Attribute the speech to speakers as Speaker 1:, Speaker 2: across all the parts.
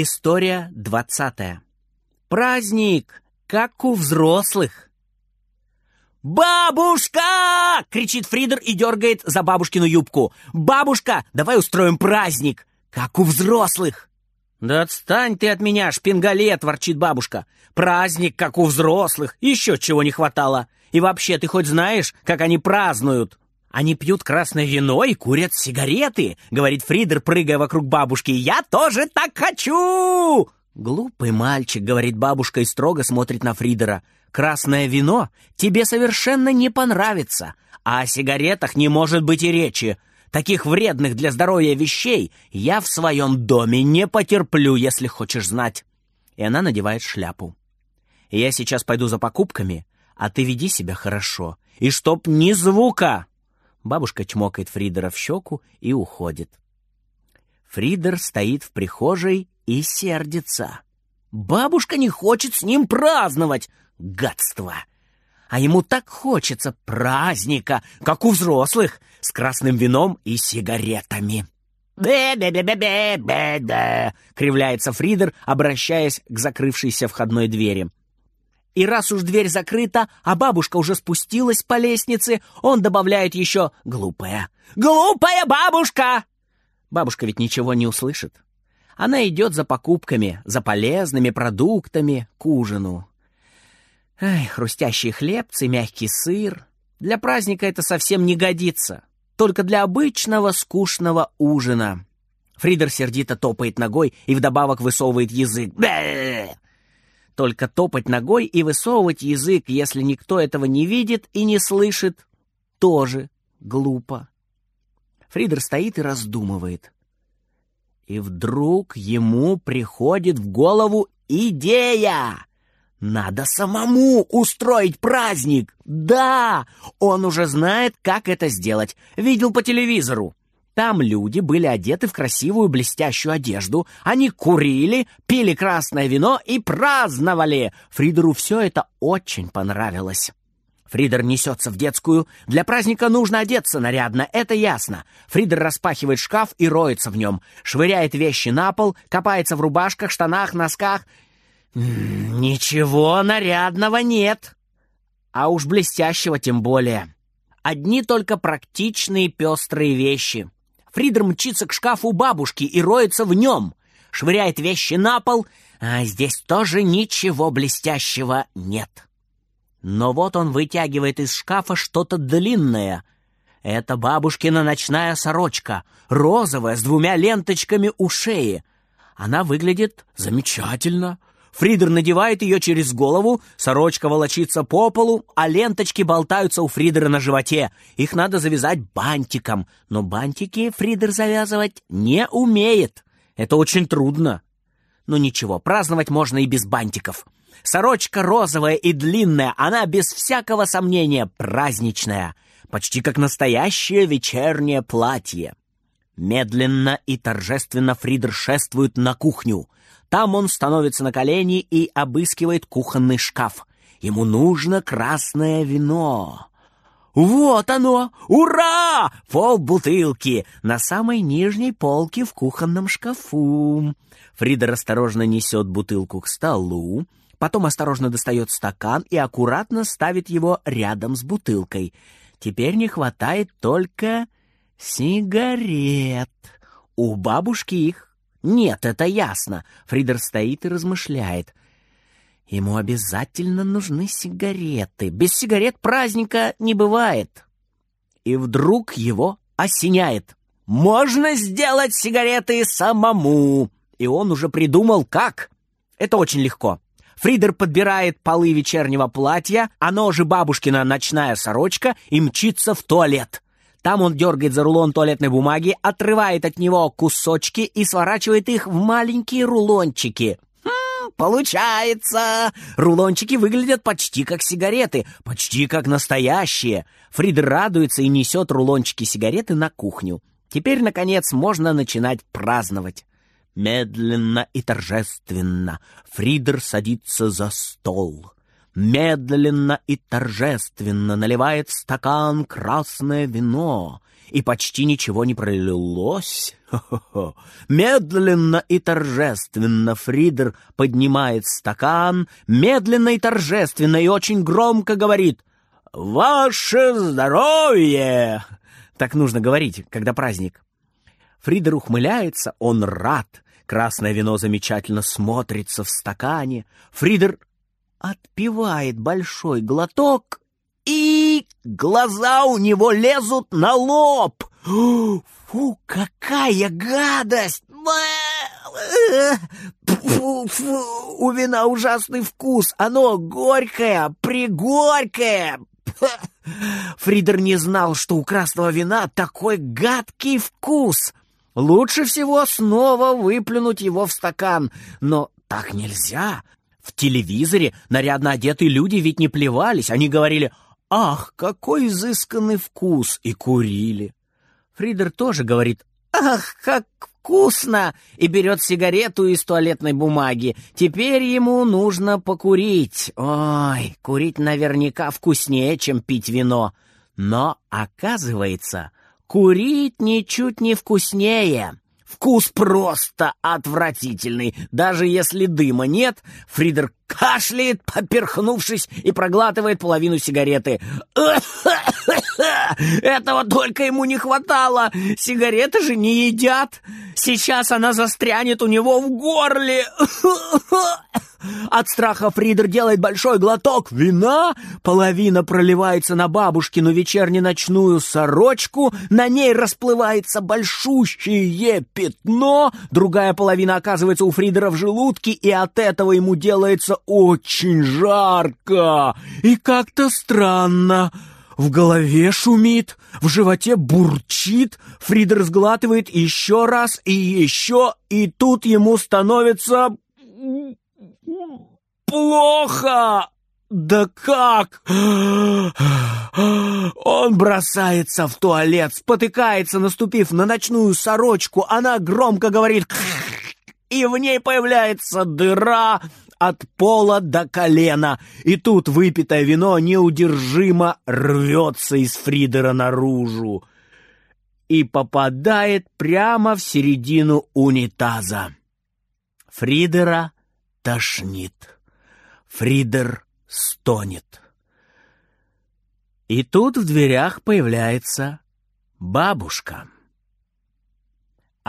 Speaker 1: История двадцатая. Праздник, как у взрослых. «Бабушка!» — кричит Фридер и дергает за бабушкину юбку. «Бабушка, давай устроим праздник, как у взрослых!» «Да отстань ты от меня, шпингалет!» — ворчит бабушка. «Праздник, как у взрослых, еще чего не хватало. И вообще, ты хоть знаешь, как они празднуют?» «Они пьют красное вино и курят сигареты», — говорит Фридер, прыгая вокруг бабушки. «Я тоже так хочу!» «Глупый мальчик», — говорит бабушка и строго смотрит на Фридера. «Красное вино тебе совершенно не понравится, а о сигаретах не может быть и речи. Таких вредных для здоровья вещей я в своем доме не потерплю, если хочешь знать». И она надевает шляпу. «Я сейчас пойду за покупками, а ты веди себя хорошо, и чтоб ни звука!» Бабушка чмокает Фридера в щеку и уходит. Фридер стоит в прихожей и сердится. Бабушка не хочет с ним праздновать. Гадство! А ему так хочется праздника, как у взрослых, с красным вином и сигаретами. «Бе-бе-бе-бе-бе-бе!» — кривляется Фридер, обращаясь к закрывшейся входной двери. И раз уж дверь закрыта, а бабушка уже спустилась по лестнице, он добавляет еще «глупая». «Глупая бабушка!» Бабушка ведь ничего не услышит. Она идет за покупками, за полезными продуктами к ужину. Ай, хрустящие хлебцы, мягкий сыр. Для праздника это совсем не годится. Только для обычного скучного ужина. Фридер сердито топает ногой и вдобавок высовывает язык. Бэ! Только топать ногой и высовывать язык, если никто этого не видит и не слышит, тоже глупо. Фридер стоит и раздумывает. И вдруг ему приходит в голову идея. Надо самому устроить праздник. Да, он уже знает, как это сделать. Видел по телевизору. Там люди были одеты в красивую блестящую одежду. Они курили, пили красное вино и праздновали. Фридеру все это очень понравилось. Фридер несется в детскую. Для праздника нужно одеться нарядно, это ясно. Фридер распахивает шкаф и роется в нем. Швыряет вещи на пол, копается в рубашках, штанах, носках. Ничего нарядного нет. А уж блестящего тем более. Одни только практичные пестрые вещи. Фридер мчится к шкафу бабушки и роется в нем. Швыряет вещи на пол, а здесь тоже ничего блестящего нет. Но вот он вытягивает из шкафа что-то длинное. Это бабушкина ночная сорочка, розовая, с двумя ленточками у шеи. Она выглядит замечательно. Фридер надевает ее через голову, сорочка волочится по полу, а ленточки болтаются у Фридера на животе. Их надо завязать бантиком, но бантики Фридер завязывать не умеет. Это очень трудно. Но ничего, праздновать можно и без бантиков. Сорочка розовая и длинная, она без всякого сомнения праздничная, почти как настоящее вечернее платье. Медленно и торжественно Фридер шествует на кухню — там он становится на колени и обыскивает кухонный шкаф. Ему нужно красное вино. Вот оно! Ура! Пол бутылки на самой нижней полке в кухонном шкафу. Фридер осторожно несет бутылку к столу, потом осторожно достает стакан и аккуратно ставит его рядом с бутылкой. Теперь не хватает только сигарет. У бабушки их нет, это ясно. Фридер стоит и размышляет. Ему обязательно нужны сигареты. Без сигарет праздника не бывает. И вдруг его осеняет. Можно сделать сигареты самому. И он уже придумал, как. Это очень легко. Фридер подбирает полы вечернего платья, оно же бабушкина ночная сорочка и мчится в туалет. Там он дергает за рулон туалетной бумаги, отрывает от него кусочки и сворачивает их в маленькие рулончики. Хм, получается! Рулончики выглядят почти как сигареты, почти как настоящие. Фридер радуется и несет рулончики сигареты на кухню. Теперь, наконец, можно начинать праздновать. Медленно и торжественно Фридер садится за стол. Медленно и торжественно наливает в стакан красное вино, и почти ничего не пролилось. Хо-хо-хо. Медленно и торжественно Фридер поднимает стакан, медленно и торжественно и очень громко говорит «Ваше здоровье!» Так нужно говорить, когда праздник. Фридер ухмыляется, он рад. Красное вино замечательно смотрится в стакане. Фридер отпивает большой глоток, и глаза у него лезут на лоб. Фу, какая гадость! Фу, фу, у вина ужасный вкус, оно горькое, пригорькое. Фридер не знал, что у красного вина такой гадкий вкус. Лучше всего снова выплюнуть его в стакан, но так нельзя. В телевизоре нарядно одетые люди ведь не плевались, они говорили «Ах, какой изысканный вкус!» и курили. Фридер тоже говорит «Ах, как вкусно!» и берет сигарету из туалетной бумаги. Теперь ему нужно покурить. Ой, курить наверняка вкуснее, чем пить вино. Но, оказывается, курить ничуть не вкуснее. Вкус просто отвратительный. Даже если дыма нет, Фридер кашляет, поперхнувшись, и проглатывает половину сигареты. Этого только ему не хватало. Сигареты же не едят. Сейчас она застрянет у него в горле. От страха Фридер делает большой глоток вина, половина проливается на бабушкину вечерне-ночную сорочку, на ней расплывается большущее пятно, другая половина оказывается у Фридера в желудке, и от этого ему делается очень жарко и как-то странно. В голове шумит, в животе бурчит, Фридер сглатывает еще раз и еще, и тут ему становится плохо. Да как? Он бросается в туалет, спотыкается, наступив на ночную сорочку. Она громко говорит и в ней появляется дыра от пола до колена. И тут выпитое вино неудержимо рвется из Фридера наружу и попадает прямо в середину унитаза. Фридера тошнит. Фридер стонет. И тут в дверях появляется бабушка.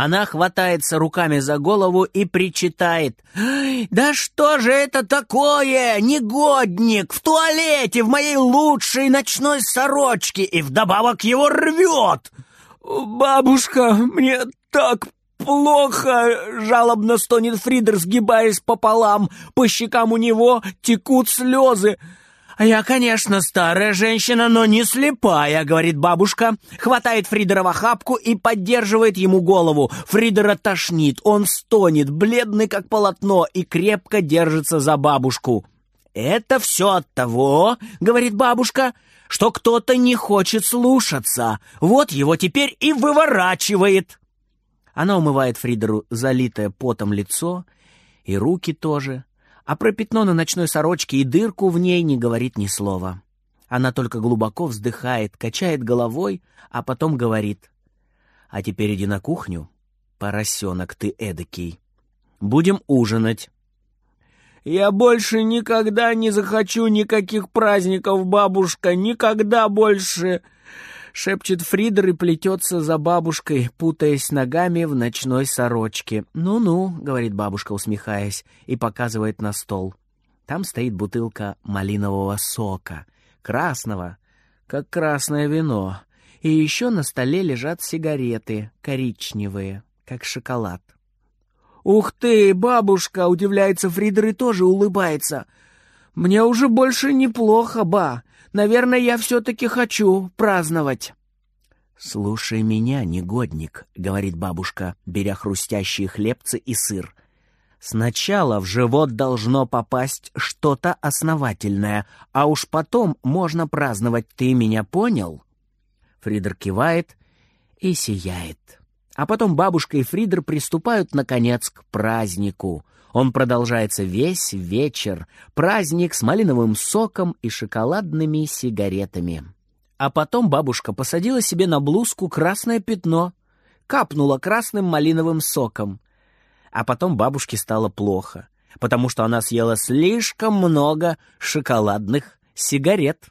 Speaker 1: Она хватается руками за голову и причитает. «Да что же это такое, негодник, в туалете, в моей лучшей ночной сорочке, и вдобавок его рвет!» «Бабушка, мне так плохо!» — жалобно стонет Фридер, сгибаясь пополам. По щекам у него текут слезы. «Я, конечно, старая женщина, но не слепая», — говорит бабушка. Хватает Фридера в охапку и поддерживает ему голову. Фридера тошнит, он стонет, бледный как полотно, и крепко держится за бабушку. «Это все от того», — говорит бабушка, — «что кто-то не хочет слушаться. Вот его теперь и выворачивает». Она умывает Фридеру залитое потом лицо, и руки тоже, а про пятно на ночной сорочке и дырку в ней не говорит ни слова. Она только глубоко вздыхает, качает головой, а потом говорит. «А теперь иди на кухню, поросенок ты эдакий. Будем ужинать». «Я больше никогда не захочу никаких праздников, бабушка, никогда больше!» Шепчет Фридер и плетется за бабушкой, путаясь ногами в ночной сорочке. «Ну-ну», — говорит бабушка, усмехаясь, и показывает на стол. Там стоит бутылка малинового сока, красного, как красное вино, и еще на столе лежат сигареты, коричневые, как шоколад. «Ух ты, бабушка!» — удивляется Фридер и тоже улыбается. «Мне уже больше неплохо, ба. Наверное, я все-таки хочу праздновать». «Слушай меня, негодник», — говорит бабушка, беря хрустящие хлебцы и сыр. «Сначала в живот должно попасть что-то основательное, а уж потом можно праздновать. Ты меня понял?» Фридер кивает и сияет. А потом бабушка и Фридер приступают, наконец, к празднику. Он продолжается весь вечер. Праздник с малиновым соком и шоколадными сигаретами. А потом бабушка посадила себе на блузку красное пятно, капнула красным малиновым соком. А потом бабушке стало плохо, потому что она съела слишком много шоколадных сигарет.